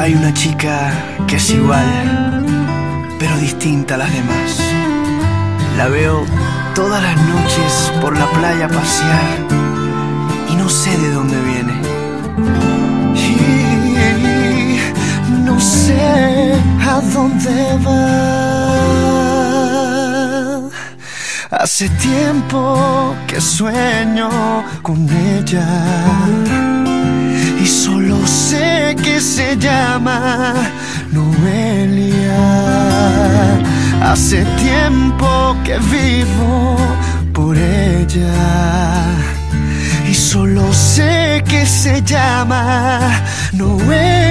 Hay una chica que es igual, pero distinta a las demás. La veo todas las noches por la playa pasear y no sé de dónde viene. Y no sé a dónde va. Hace tiempo que sueño con ella y solo sé que se llama Noelia. Hace tiempo que vivo por ella y solo sé que se llama Noelia.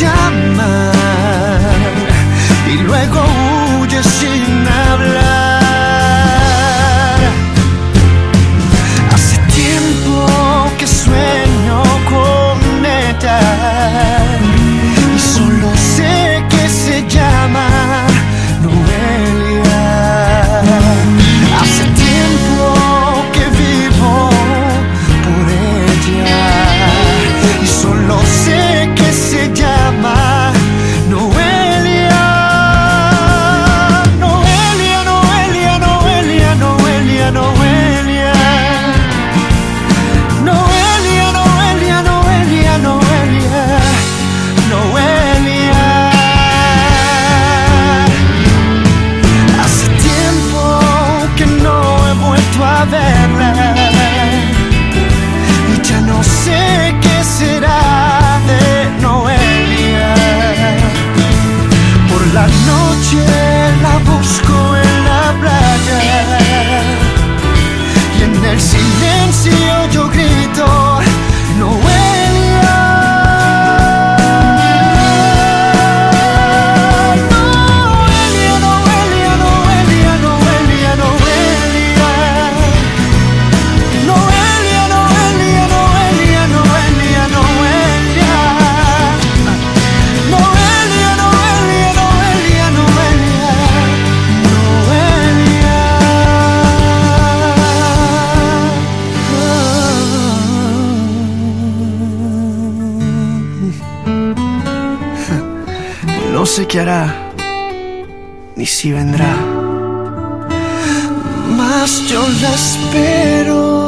Llamar y luego y ya no sé qué será de Noelia. Por la noche la busco en la playa y en el silencio No sé qué hará, ni si vendrá. Mas yo la espero.